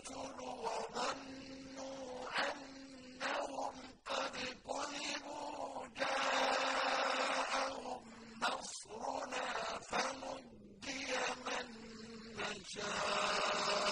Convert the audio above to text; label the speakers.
Speaker 1: الرُّسُلُ وَظَنُّوا أَنَّهُمْ قَدْ كُذِبُوا جَاءَهُمْ نَصْرُنَا فَنُجِّيَ مَن نَّشَاءُ.